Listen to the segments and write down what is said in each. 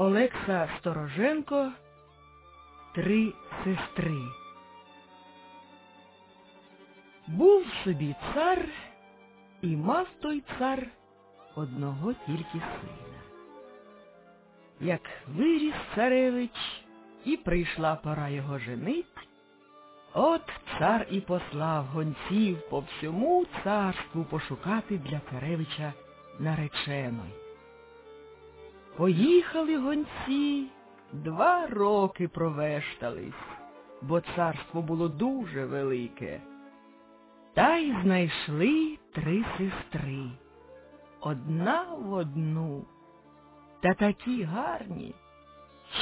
Олекса Стороженко Три сестри. Був собі цар, і мав той цар одного тільки сина. Як виріс царевич, і прийшла пора його женить, от цар і послав гонців по всьому царству пошукати для царевича нареченої. Поїхали гонці, два роки провештались, бо царство було дуже велике. Та й знайшли три сестри. Одна в одну, та такі гарні,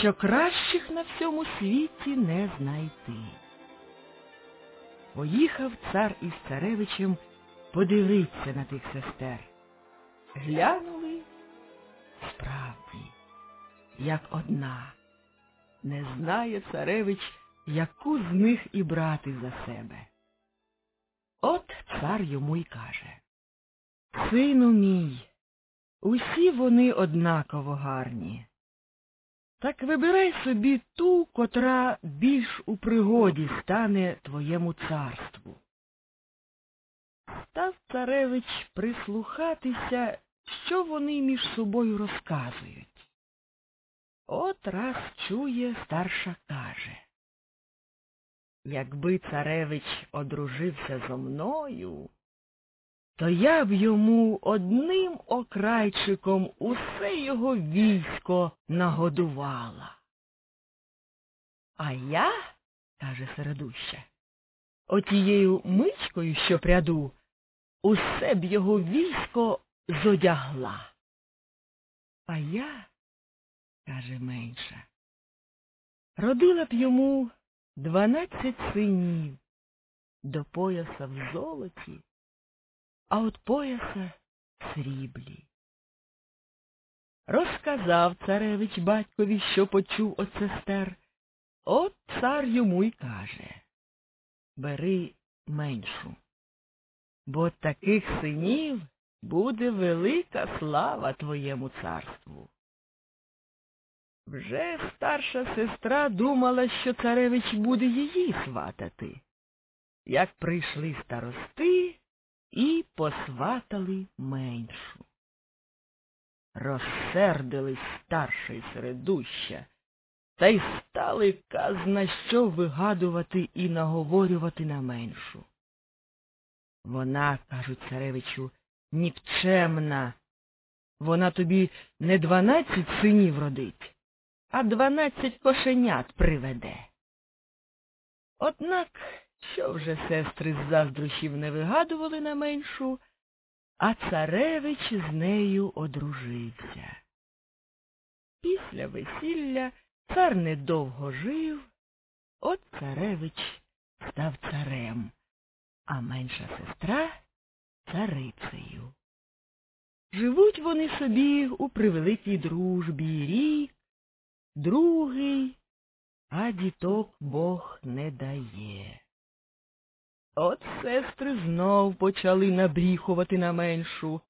що кращих на всьому світі не знайти. Поїхав цар із царевичем подивитися на тих сестер. Глянули справді, як одна. Не знає царевич, яку з них і брати за себе. От цар йому й каже Сину мій, усі вони однаково гарні. Так вибирай собі ту, котра більш у пригоді стане твоєму царству. Став царевич прислухатися, що вони між собою розказують. От раз чує, старша каже. Якби царевич одружився зо мною, то я б йому одним окрайчиком усе його військо нагодувала. А я, каже середуща, отією мичкою, що пряду, усе б його військо зодягла. А я, каже менша, родила б йому дванадцять синів до пояса в золоті, а от пояса в сріблі. Розказав царевич батькові, що почув от сестер. От цар йому й каже Бери меншу, бо таких синів буде велика слава твоєму царству. Вже старша сестра думала, що царевич буде її сватати. Як прийшли старости і посватали меншу. Розсердились старша й середуща, та й стали казна що вигадувати і наговорювати на меншу. Вона, кажуть царевичу, нікчемна. Вона тобі не дванадцять синів родить, а дванадцять кошенят приведе. Однак, що вже сестри з заздрощів не вигадували на меншу, а царевич з нею одружився. Після весілля цар недовго жив, от царевич став царем, а менша сестра царицею. Живуть вони собі у превеликій дружбі рік, другий, а діток Бог не дає. От сестри знов почали набріхувати на меншу.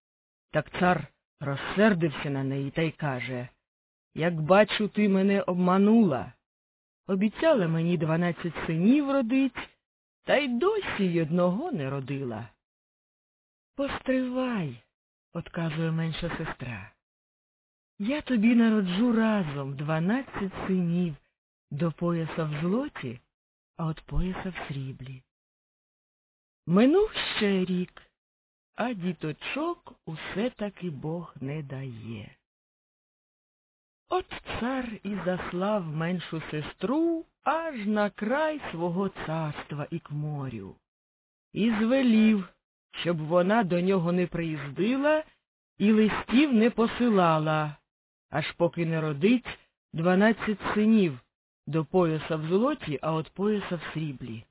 Так цар розсердився на неї та й каже Як бачу, ти мене обманула. Обіцяла мені дванадцять синів родить, та й досі й одного не родила. Постривай, отказує менша сестра. Я тобі народжу разом дванадцять синів до пояса в злоті, а от пояса в сріблі. Минув ще рік, а діточок усе таки Бог не дає. От цар і заслав меншу сестру аж на край свого царства і к морю, і звелів, щоб вона до нього не приїздила і листів не посилала, аж поки не родить дванадцять синів до пояса в золоті, а от пояса в сріблі.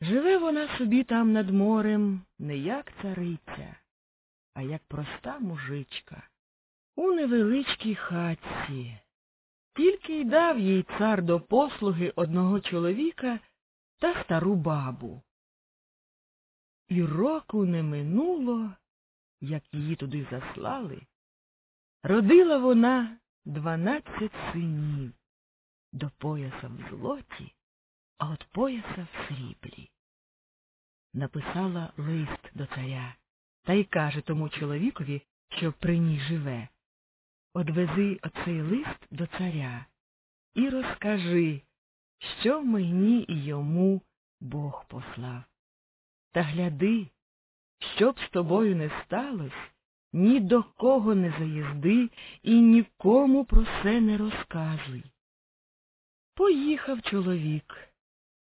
Живе вона собі там над морем не як цариця, а як проста мужичка. У невеличкій хатці. Тільки й дав їй цар до послуги одного чоловіка та стару бабу. І року не минуло, як її туди заслали. Родила вона дванадцять синів, до пояса в злоті, а от пояса в сріблі. Написала лист до царя та й каже тому чоловікові, що при ній живе. Одвези оцей лист до царя і розкажи, що мені і йому Бог послав. Та гляди, щоб з тобою не сталося, ні до кого не заїзди і нікому про це не розказуй. Поїхав чоловік.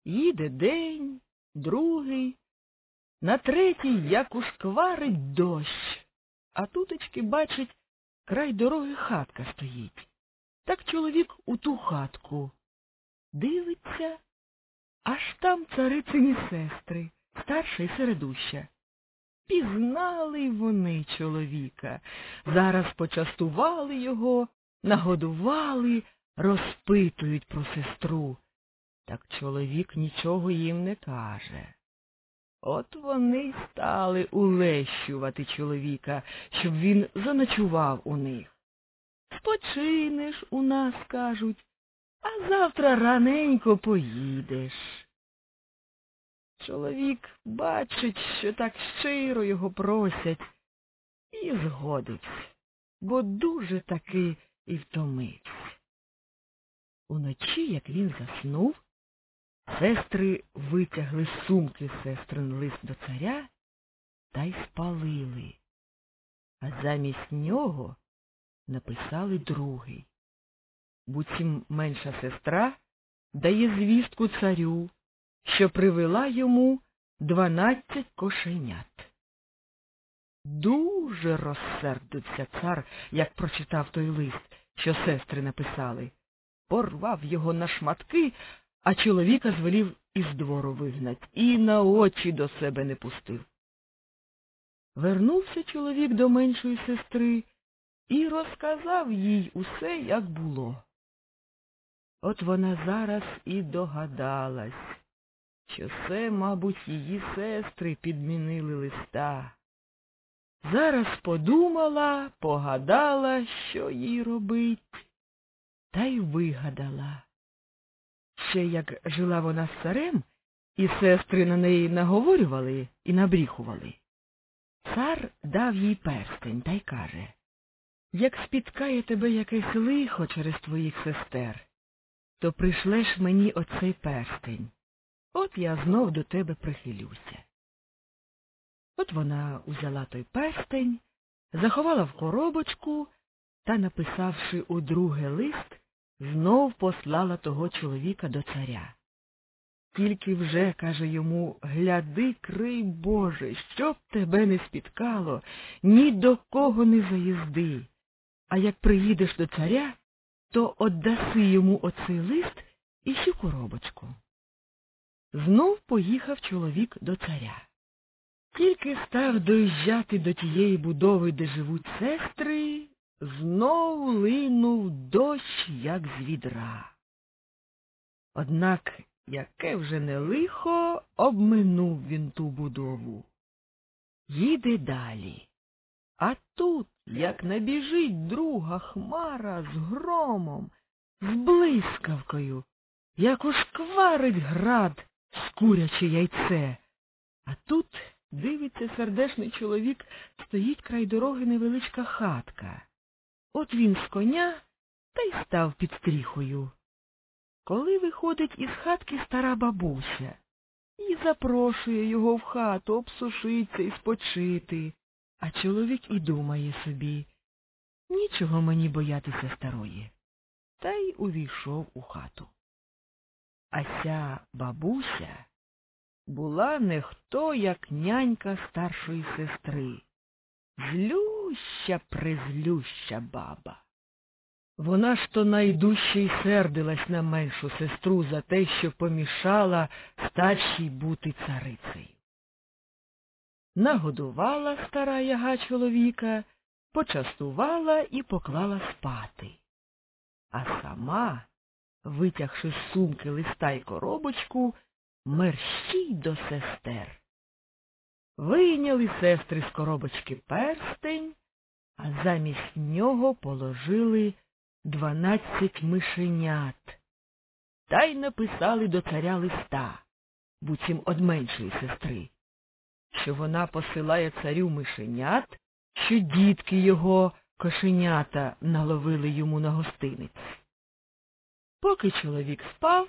Їде день, другий, на третій, як ушкварить дощ, а тутечки, бачить, край дороги хатка стоїть. Так чоловік у ту хатку дивиться, аж там царицині сестри, старша і середуща. Пізнали вони чоловіка, зараз почастували його, нагодували, розпитують про сестру. Так чоловік нічого їм не каже. От вони й стали улещувати чоловіка, щоб він заночував у них. Спочинеш у нас, кажуть, а завтра раненько поїдеш. Чоловік бачить, що так щиро його просять, і згодиться, бо дуже таки і втомився. Уночі, як він заснув, сестри витягли сумки сестрин лист до царя та й спалили, а замість нього написали другий. Буцім менша сестра дає звістку царю що привела йому дванадцять кошенят. Дуже розсердився цар, як прочитав той лист, що сестри написали. Порвав його на шматки, а чоловіка звелів із двору вигнать і на очі до себе не пустив. Вернувся чоловік до меншої сестри і розказав їй усе, як було. От вона зараз і догадалась, що це, мабуть, її сестри підмінили листа. Зараз подумала, погадала, що їй робить, та й вигадала. Ще як жила вона з царем, і сестри на неї наговорювали і набріхували. Цар дав їй перстень та й каже Як спіткає тебе якесь лихо через твоїх сестер, то прийшлеш мені оцей перстень. От я знов до тебе прихилюся. От вона узяла той перстень, заховала в коробочку та, написавши у друге лист, знов послала того чоловіка до царя. Тільки вже, каже йому, гляди, крий Боже, щоб тебе не спіткало, ні до кого не заїзди. А як приїдеш до царя, то отдаси йому оцей лист і цю коробочку. Знов поїхав чоловік до царя. Тільки став доїжджати до тієї будови, де живуть сестри, знов линув дощ, як з відра. Однак, яке вже не лихо, обминув він ту будову. Їде далі. А тут, як набіжить друга хмара з громом, з блискавкою, як ушкварить град, скуряче яйце. А тут, дивиться, сердешний чоловік, стоїть край дороги невеличка хатка. От він з коня та й став під стріхою. Коли виходить із хатки стара бабуся і запрошує його в хату обсушитися і спочити, а чоловік і думає собі нічого мені боятися старої. Та й увійшов у хату. А ця бабуся була не хто, як нянька старшої сестри. Злюща, призлюща баба. Вона ж то найдужче й сердилась на меншу сестру за те, що помішала старшій бути царицею. Нагодувала стара яга чоловіка, почастувала і поклала спати. А сама витягши з сумки листа й коробочку, мерщій до сестер. Вийняли сестри з коробочки перстень, а замість нього положили дванадцять мишенят. Та й написали до царя листа, буцім од меншої сестри, що вона посилає царю мишенят, що дітки його кошенята наловили йому на гостиниць. Поки чоловік спав,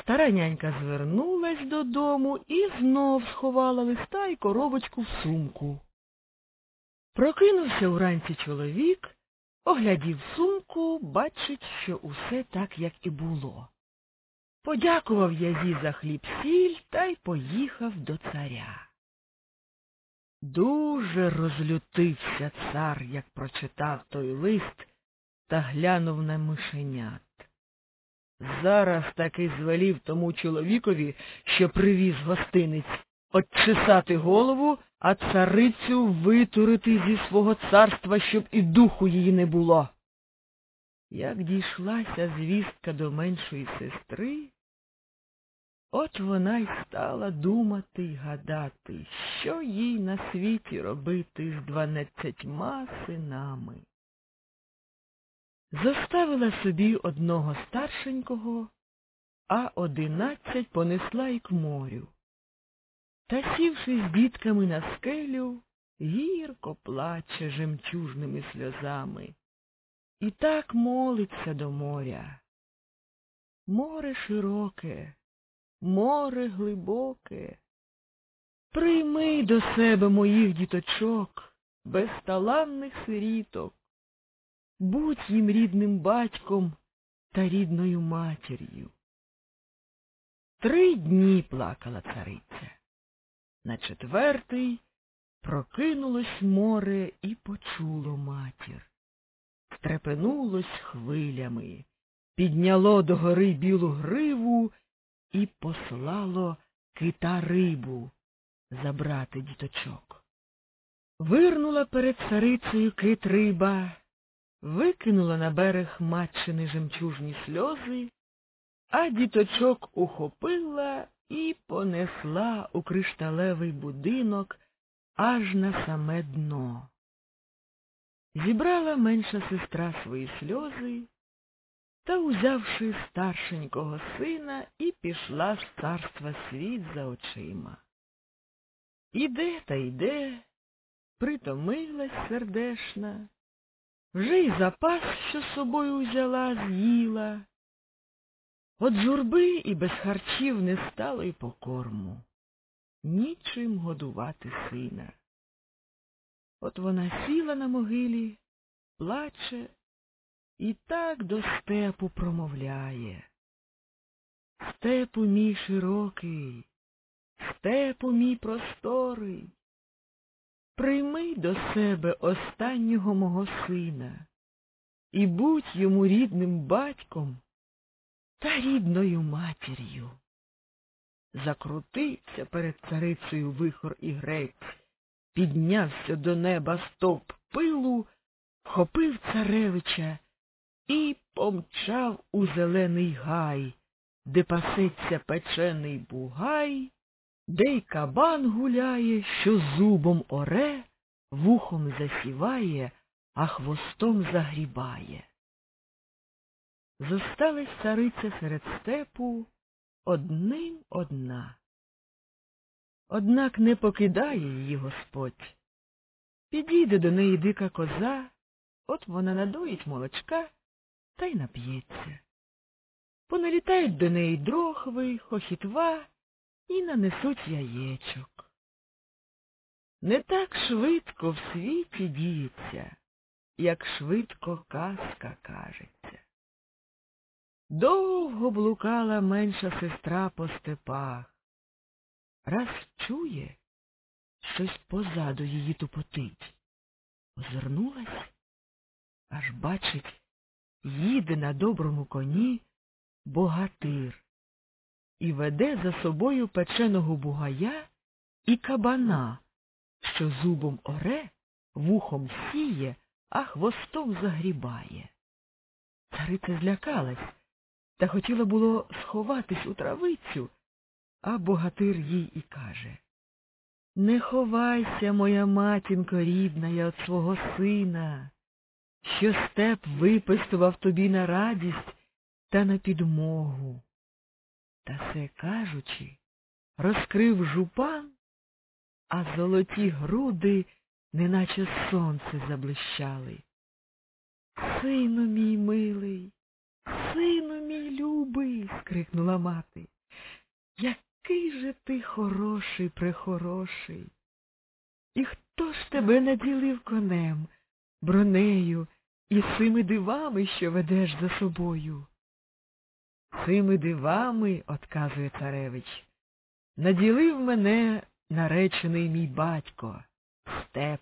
стара нянька звернулась додому і знов сховала листа і коробочку в сумку. Прокинувся уранці чоловік, оглядів сумку, бачить, що усе так, як і було. Подякував язі за хліб сіль та й поїхав до царя. Дуже розлютився цар, як прочитав той лист та глянув на мишенят. Зараз таки звелів тому чоловікові, що привіз гостиниць, отчесати голову, а царицю витурити зі свого царства, щоб і духу її не було. Як дійшлася звістка до меншої сестри, от вона й стала думати й гадати, що їй на світі робити з дванадцятьма синами. Заставила собі одного старшенького, а одинадцять понесла й к морю. Та, сівши з дітками на скелю, гірко плаче жемчужними сльозами. І так молиться до моря. Море широке, море глибоке. Прийми до себе моїх діточок, безталанних сиріток, будь їм рідним батьком та рідною матір'ю. Три дні плакала цариця. На четвертий прокинулось море і почуло матір. Стрепенулось хвилями, підняло до гори білу гриву і послало кита рибу забрати діточок. Вирнула перед царицею кит риба, викинула на берег матчини жемчужні сльози, а діточок ухопила і понесла у кришталевий будинок аж на саме дно. Зібрала менша сестра свої сльози та, узявши старшенького сина, і пішла з царства світ за очима. Іде та йде, притомилась сердешна, вже й запас, що з собою взяла, з'їла. От журби і без харчів не стало й по корму. Нічим годувати сина. От вона сіла на могилі, плаче і так до степу промовляє. Степу мій широкий, степу мій просторий, прийми до себе останнього мого сина і будь йому рідним батьком та рідною матір'ю. Закрутився перед царицею вихор і грець, піднявся до неба стовп пилу, вхопив царевича і помчав у зелений гай, де пасеться печений бугай, де й кабан гуляє, що зубом оре, вухом засіває, а хвостом загрібає. Зосталась цариця серед степу одним одна. Однак не покидає її Господь. Підійде до неї дика коза, от вона надоїть молочка та й нап'ється. Поналітають до неї дрохви, хохітва і нанесуть яєчок. Не так швидко в світі діється, як швидко казка кажеться. Довго блукала менша сестра по степах. Раз чує, щось позаду її тупотить. Озирнулась, аж бачить, їде на доброму коні богатир і веде за собою печеного бугая і кабана, що зубом оре, вухом сіє, а хвостом загрібає. Цариця злякалась та хотіла було сховатись у травицю, а богатир їй і каже Не ховайся, моя матінко рідна, я от свого сина. що степ випистував тобі на радість та на підмогу. Та все кажучи, розкрив жупан, а золоті груди, неначе сонце заблищали. Сину мій милий, сину мій любий, скрикнула мати. Який же ти хороший, прехороший. І хто ж тебе наділив конем, бронею і цими дивами, що ведеш за собою? Цими дивами, отказує царевич, наділив мене наречений мій батько, степ.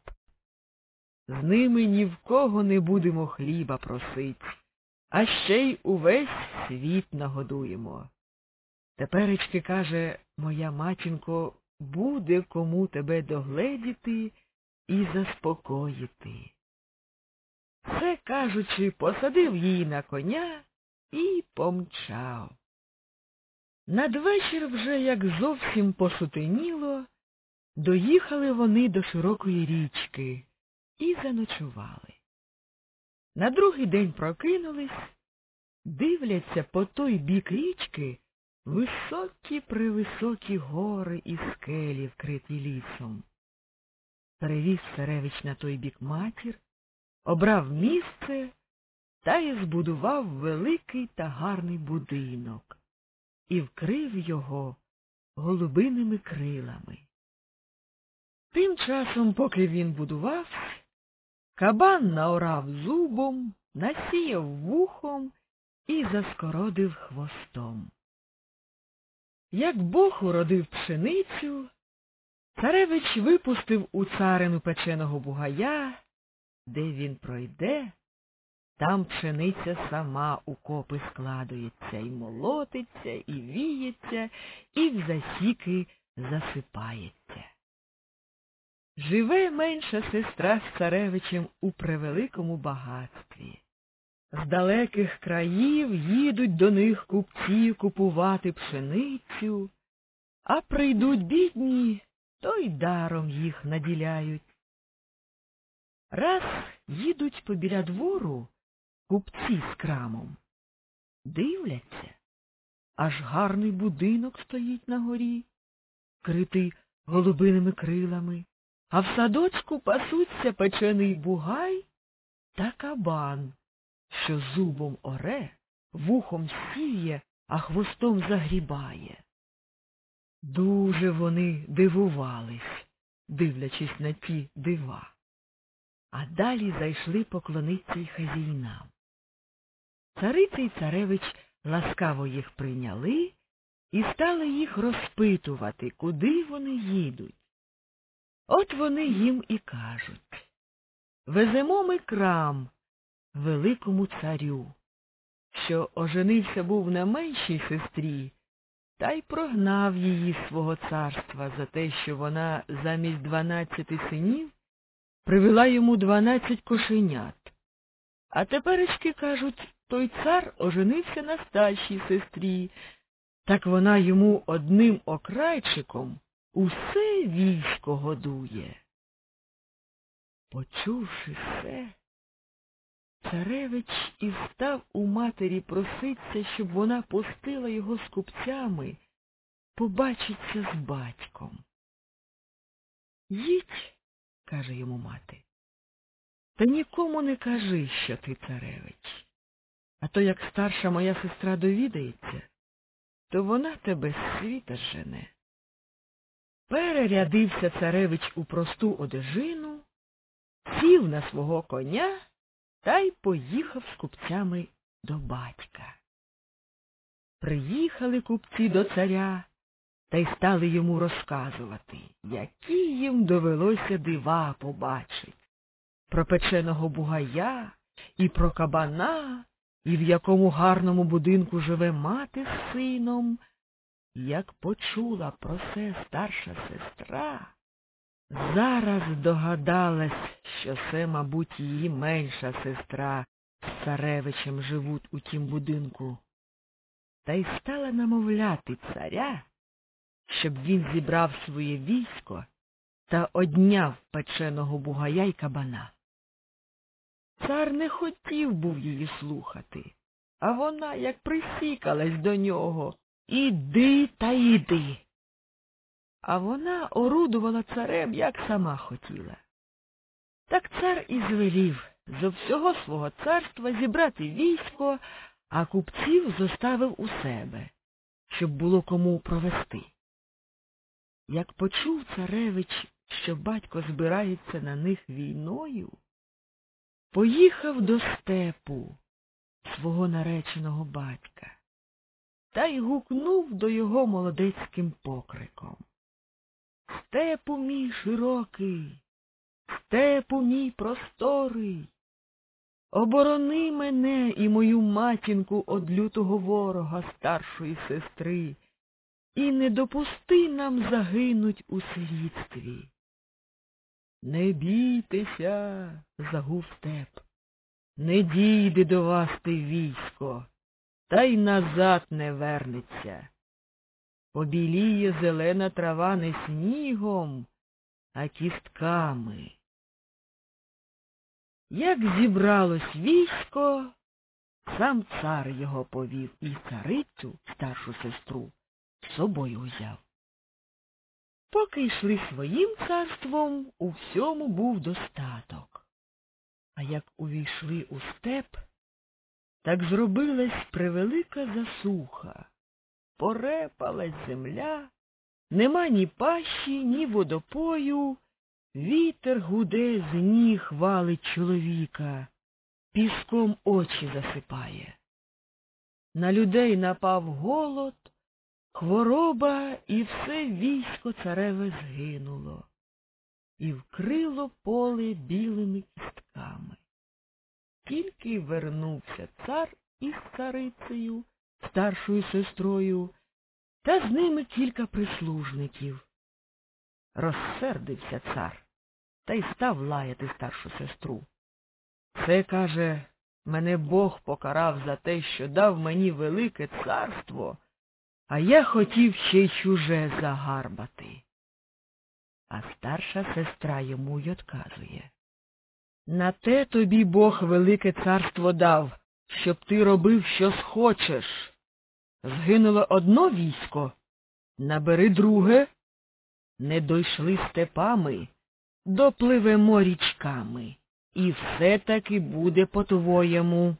З ними ні в кого не будемо хліба просить, а ще й увесь світ нагодуємо. Теперечки, каже, моя матінко, буде кому тебе догледіти і заспокоїти. Це, кажучи, посадив її на коня і помчав. Надвечір вже, як зовсім посутеніло, доїхали вони до широкої річки і заночували. На другий день прокинулись, дивляться по той бік річки високі превисокі гори і скелі, вкриті лісом. Перевіз царевич на той бік матір, обрав місце та й збудував великий та гарний будинок і вкрив його голубиними крилами. Тим часом, поки він будувався, кабан наорав зубом, насіяв вухом і заскородив хвостом. Як Бог уродив пшеницю, царевич випустив у царину печеного бугая, де він пройде, там пшениця сама у копи складується і молотиться, і віється, і в засіки засипається. Живе менша сестра з царевичем у превеликому багатстві. З далеких країв їдуть до них купці купувати пшеницю, а прийдуть бідні, то й даром їх наділяють. Раз їдуть побіля двору купці з крамом. Дивляться, аж гарний будинок стоїть на горі, критий голубиними крилами, а в садочку пасуться печений бугай та кабан що зубом оре, вухом сіє, а хвостом загрібає. Дуже вони дивувались, дивлячись на ті дива. А далі зайшли поклонитися й хазійнам. Цариця й царевич ласкаво їх прийняли і стали їх розпитувати, куди вони їдуть. От вони їм і кажуть Веземо ми крам великому царю, що оженився був на меншій сестрі, та й прогнав її свого царства за те, що вона замість дванадцяти синів привела йому дванадцять кошенят. А теперечки, кажуть, той цар оженився на старшій сестрі, так вона йому одним окрайчиком усе військо годує. Почувши все, Царевич і став у матері проситься, щоб вона пустила його з купцями, побачиться з батьком. Їдь, каже йому мати, та нікому не кажи, що ти царевич. А то як старша моя сестра довідається, то вона тебе з світа жене. Перерядився царевич у просту одежину, сів на свого коня та й поїхав з купцями до батька. Приїхали купці до царя та й стали йому розказувати, які їм довелося дива побачить. Про печеного бугая і про кабана, і в якому гарному будинку живе мати з сином. Як почула про це старша сестра, Зараз догадалась, що це, мабуть, її менша сестра з царевичем живуть у тім будинку, та й стала намовляти царя, щоб він зібрав своє військо та одняв печеного бугая й кабана. Цар не хотів був її слухати, а вона, як присікалась до нього, іди та йди. А вона орудувала царем, як сама хотіла. Так цар і звелів зо всього свого царства зібрати військо, а купців зоставив у себе, щоб було кому провести. Як почув царевич, що батько збирається на них війною, поїхав до степу свого нареченого батька та й гукнув до його молодецьким покриком. Степу мій широкий, степу мій просторий, оборони мене і мою матінку од лютого ворога старшої сестри, і не допусти нам загинуть у слідстві. Не бійтеся, загув степ, не дійде до вас те військо, та й назад не вернеться. Побіліє зелена трава не снігом, а кістками. Як зібралось військо, сам цар його повів і царицю, старшу сестру, з собою взяв. Поки йшли своїм царством, у всьому був достаток. А як увійшли у степ, так зробилась превелика засуха. Порепалась земля, нема ні пащі, ні водопою, вітер гуде з ніг валить чоловіка, піском очі засипає. На людей напав голод, хвороба, і все військо цареве згинуло, і вкрило поле білими кістками. Тільки вернувся цар із царицею, старшою сестрою, та з ними кілька прислужників. Розсердився цар та й став лаяти старшу сестру. Це, каже, мене Бог покарав за те, що дав мені велике царство, а я хотів ще й чуже загарбати. А старша сестра йому й отказує. На те тобі Бог велике царство дав, щоб ти робив, що схочеш. Згинуло одно військо, набери друге, не дойшли степами, допливемо річками, і все таки буде по-твоєму.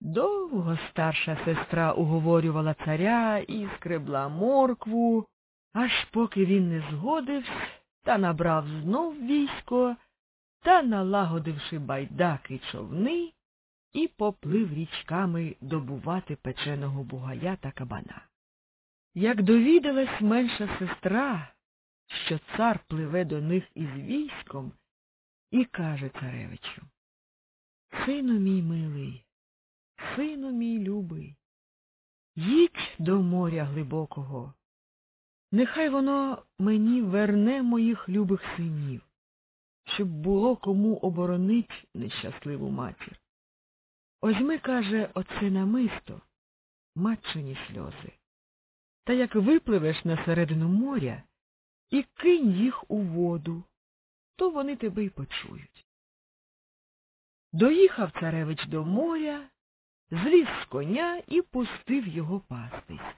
Довго старша сестра уговорювала царя і скребла моркву, аж поки він не згодився та набрав знов військо та, налагодивши байдаки човни, і поплив річками добувати печеного бугая та кабана. Як довідалась менша сестра, що цар пливе до них із військом, і каже царевичу Сину мій милий, сину мій любий, їдь до моря глибокого, нехай воно мені верне моїх любих синів, щоб було кому оборонить нещасливу матір. Озьми, каже, оце намисто, матчині сльози. Та як випливеш на середину моря і кинь їх у воду, то вони тебе й почують. Доїхав царевич до моря, зліз з коня і пустив його пастись,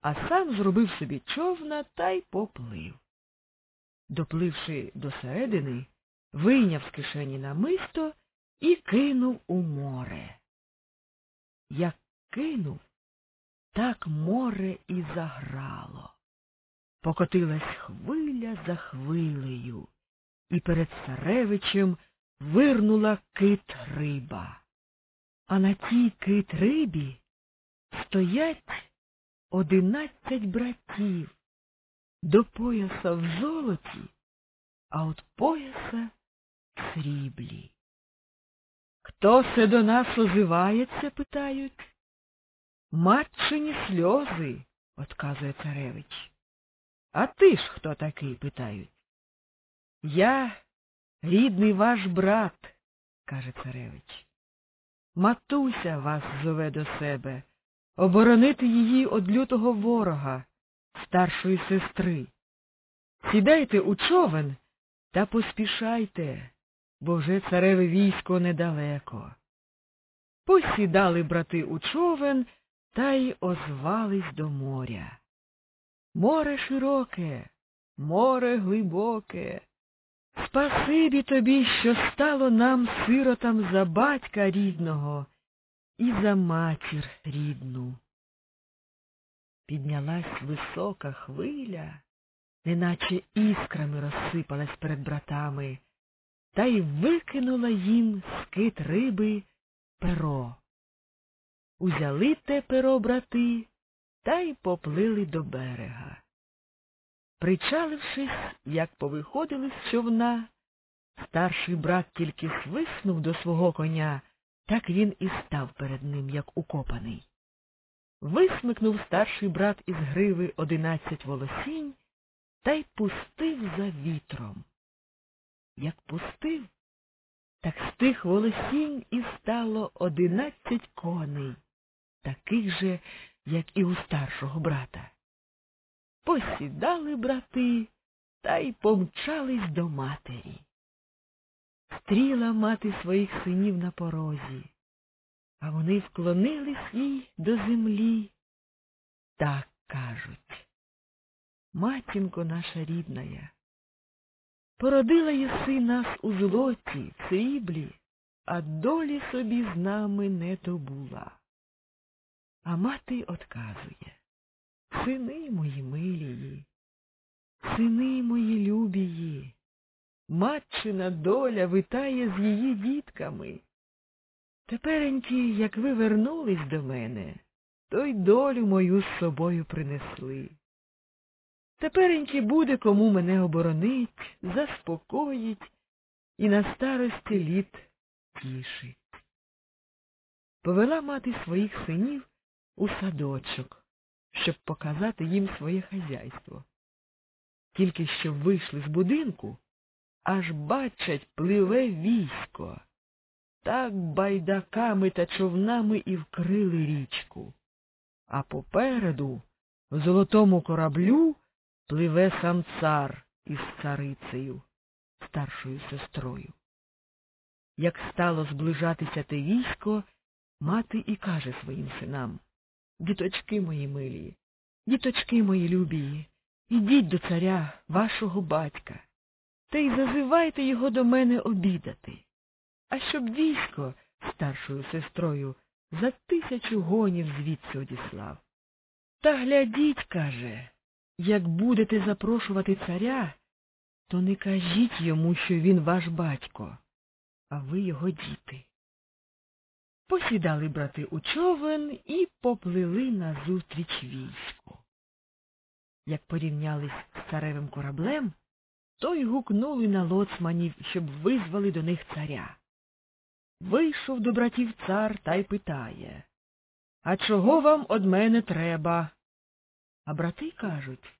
а сам зробив собі човна та й поплив. Допливши до середини, вийняв з кишені намисто і кинув у море. Як кинув, так море і заграло. Покотилась хвиля за хвилею, і перед царевичем вирнула кит риба. А на тій кит рибі стоять одинадцять братів, до пояса в золоті, а от пояса в сріблі. Хто се до нас озивається, питають. Матчині сльози, отказує царевич. А ти ж хто такий? питають. Я рідний ваш брат, каже царевич. Матуся вас зове до себе, оборонити її од лютого ворога, старшої сестри. Сідайте у човен та поспішайте, бо вже цареве військо недалеко. Посідали брати у човен та й озвались до моря. Море широке, море глибоке. Спасибі тобі, що стало нам сиротам за батька рідного і за матір рідну. Піднялась висока хвиля, неначе іскрами розсипалась перед братами, та й викинула їм скит риби перо. Узяли те перо брати та й поплили до берега. Причалившись, як повиходили з човна, старший брат тільки свиснув до свого коня, так він і став перед ним, як укопаний. Висмикнув старший брат із гриви одинадцять волосінь та й пустив за вітром. Як пустив, так з тих волосінь і стало одинадцять коней, таких же, як і у старшого брата. Посідали брати та й помчались до матері. Стріла мати своїх синів на порозі, а вони вклонились їй до землі. Так кажуть. Матінко наша рідная, породила єси нас у злоті, в сріблі, а долі собі з нами не добула. А мати отказує Сини мої милії, сини мої любії, матчина доля витає з її дітками. Тепереньки, як ви вернулись до мене, то й долю мою з собою принесли. Тепереньки буде кому мене оборонить, заспокоїть і на старості літ тішить. Повела мати своїх синів у садочок, щоб показати їм своє хазяйство. Тільки що вийшли з будинку, аж бачать, пливе військо. Так байдаками та човнами і вкрили річку. А попереду, в золотому кораблю, пливе сам цар із царицею, старшою сестрою. Як стало зближатися те військо, мати і каже своїм синам Діточки мої милі, діточки мої любії, ідіть до царя, вашого батька, та й зазивайте його до мене обідати. А щоб військо старшою сестрою за тисячу гонів звідси одіслав. Та глядіть, каже, як будете запрошувати царя, то не кажіть йому, що він ваш батько, а ви його діти. Посідали брати у човен і поплили назустріч війську. Як порівнялись з царевим кораблем, то й гукнули на лоцманів, щоб визвали до них царя. Вийшов до братів цар та й питає А чого вам од мене треба? А брати кажуть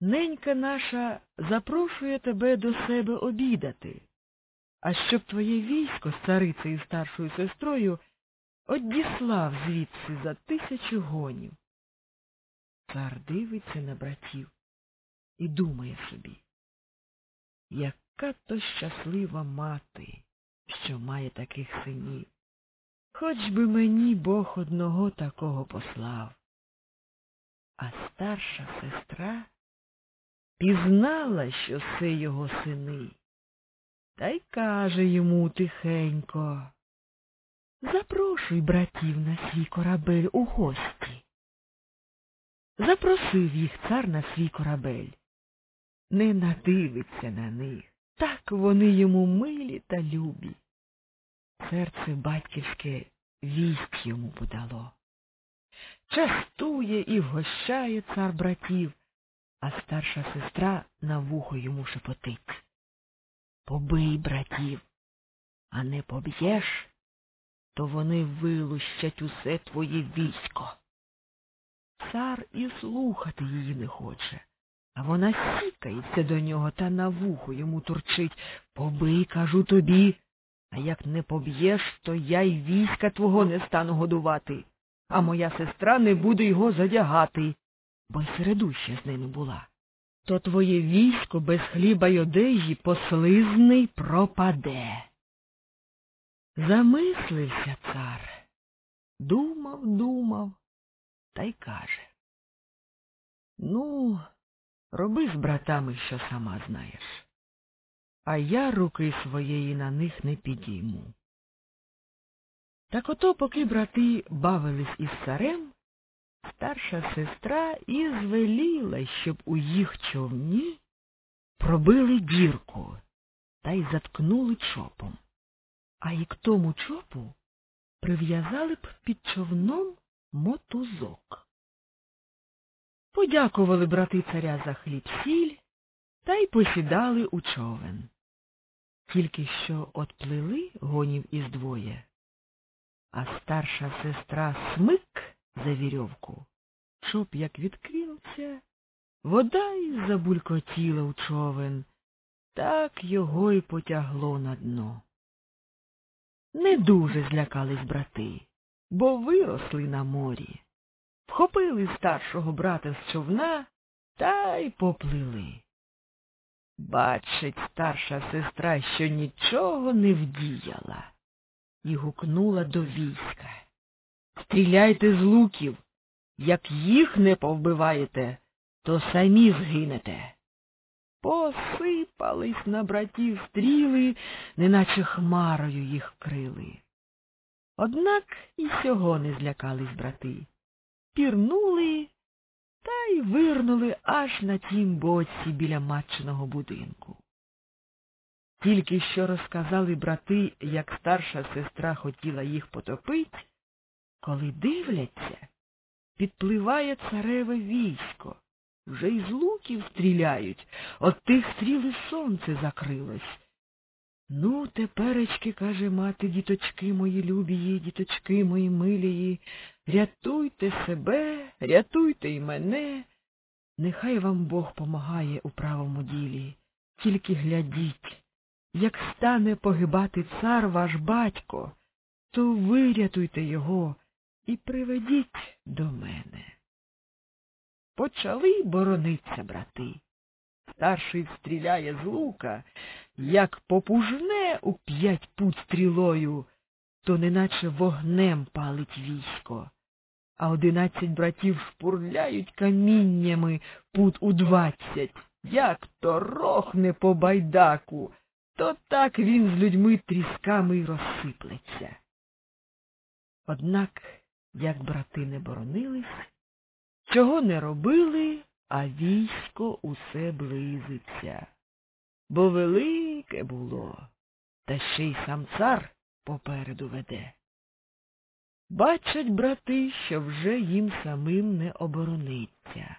Ненька наша запрошує тебе до себе обідати а щоб твоє військо з царицею старшою сестрою одіслав звідси за тисячу гонів. Цар дивиться на братів і думає собі, яка то щаслива мати, що має таких синів. Хоч би мені Бог одного такого послав. А старша сестра пізнала, що це його сини та й каже йому тихенько Запрошуй братів на свій корабель у гості. Запросив їх цар на свій корабель. Не надивиться на них. Так вони йому милі та любі. Серце батьківське вість йому подало. Частує і вгощає цар братів, а старша сестра на вухо йому шепотить. Побий братів, а не поб'єш, то вони вилущать усе твоє військо. Цар і слухати її не хоче, а вона сікається до нього та на вухо йому турчить. Побий, кажу тобі, а як не поб'єш, то я й війська твого не стану годувати, а моя сестра не буде його задягати, бо й середуща з ними була. То твоє військо без хліба й одежі послизне й пропаде. Замислився цар, думав, думав, та й каже. Ну, роби з братами, що сама знаєш, а я руки своєї на них не підійму. Так ото, поки брати бавились із царем, старша сестра і звеліла, щоб у їх човні пробили дірку та й заткнули чопом. А й к тому чопу прив'язали б під човном мотузок. Подякували брати царя за хліб сіль та й посідали у човен. Тільки що отплили гонів із двоє, а старша сестра смик за вірьовку, щоб як відкинувся, вода й забулькотіла у човен, так його й потягло на дно. Не дуже злякались брати, бо виросли на морі. Вхопили старшого брата з човна та й поплили. Бачить старша сестра, що нічого не вдіяла, і гукнула до війська. Стріляйте з луків. Як їх не повбиваєте, то самі згинете. Посипались на братів стріли, неначе хмарою їх вкрили. Однак і сього не злякались брати. Пірнули та й вирнули аж на тім боці біля матчиного будинку. Тільки що розказали брати, як старша сестра хотіла їх потопить, коли дивляться, підпливає цареве військо. Вже із луків стріляють, от тих стріл і сонце закрилось. Ну, теперечки, каже мати, діточки мої любії, діточки мої милії, рятуйте себе, рятуйте й мене. Нехай вам Бог помагає у правому ділі. Тільки глядіть, як стане погибати цар ваш батько, то вирятуйте його і приведіть до мене. Почали борониться брати. Старший стріляє з лука, як попужне у п'ять пут стрілою, то неначе вогнем палить військо, а одинадцять братів шпурляють каміннями пут у двадцять. Як то рохне по байдаку, то так він з людьми трісками й розсиплеться. Однак, як брати не боронились, чого не робили, а військо усе близиться. Бо велике було, та ще й сам цар попереду веде. Бачать брати, що вже їм самим не оборониться.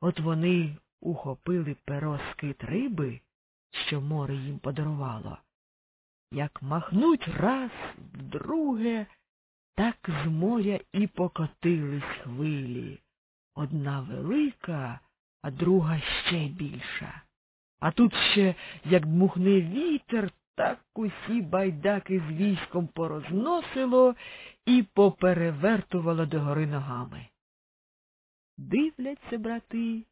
От вони ухопили перо скит риби, що море їм подарувало, як махнуть раз, вдруге, так з моря і покотились хвилі. Одна велика, а друга ще більша. А тут ще, як дмухне вітер, так усі байдаки з військом порозносило і поперевертувало догори ногами. Дивляться, брати,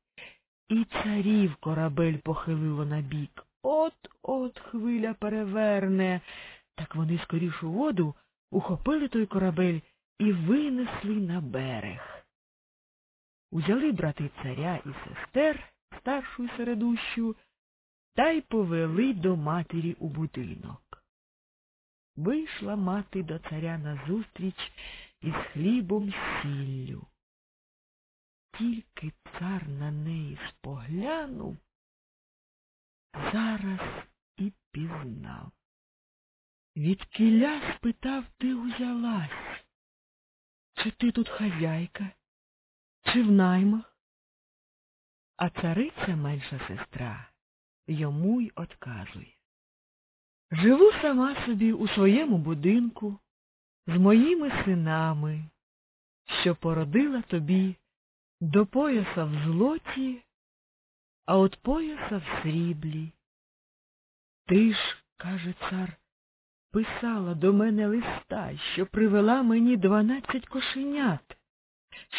і царів корабель похилило на бік. От-от хвиля переверне. Так вони скоріш у воду ухопили той корабель і винесли на берег. Узяли брати царя і сестер, старшу й середущу, та й повели до матері у будинок. Вийшла мати до царя назустріч із хлібом сіллю. Тільки цар на неї споглянув, зараз і пізнав. Від кіля спитав ти узялась, чи ти тут хазяйка, чи в наймах? А цариця менша сестра йому й отказує. Живу сама собі у своєму будинку з моїми синами, що породила тобі до пояса в злоті, а от пояса в сріблі. Ти ж, каже цар, писала до мене листа, що привела мені дванадцять кошенят,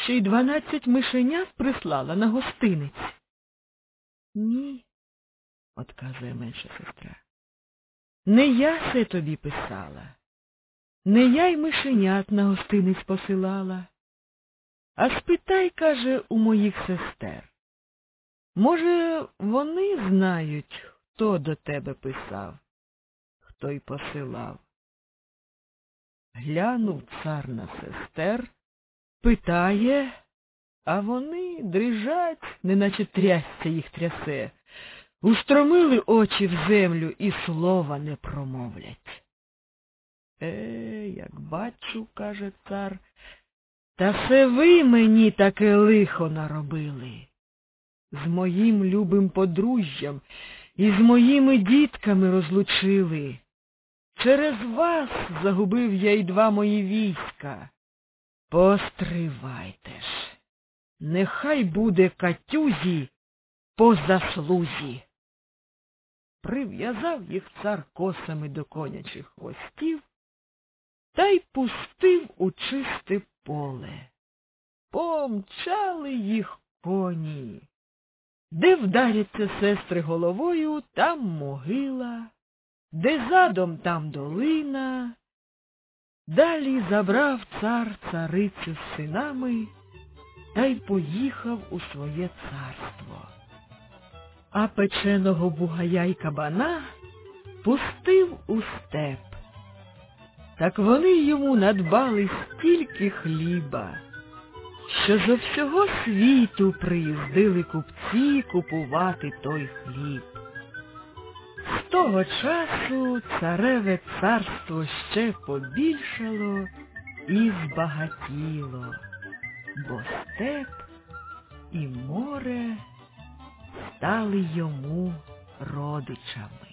ще й дванадцять мишенят прислала на гостиниць. Ні, отказує менша сестра. Не я се тобі писала, не я й мишенят на гостиниць посилала. А спитай, каже, у моїх сестер. Може, вони знають, хто до тебе писав, хто й посилав. Глянув цар на сестер, питає, а вони дрижать, неначе трясця їх трясе. Устромили очі в землю і слова не промовлять. Е, як бачу, каже цар, та це ви мені таке лихо наробили. З моїм любим подружжям і з моїми дітками розлучили. Через вас загубив я й два мої війська. Постривайте ж. Нехай буде катюзі по заслузі. Прив'язав їх цар косами до конячих хвостів та й пустив у чисте поле. Помчали їх коні. Де вдаряться сестри головою, там могила, де задом там долина. Далі забрав цар царицю з синами та й поїхав у своє царство. А печеного бугая й кабана пустив у степ. Так вони йому надбали стільки хліба, що зо всього світу приїздили купці купувати той хліб. З того часу цареве царство ще побільшало і збагатіло, бо степ і море стали йому родичами.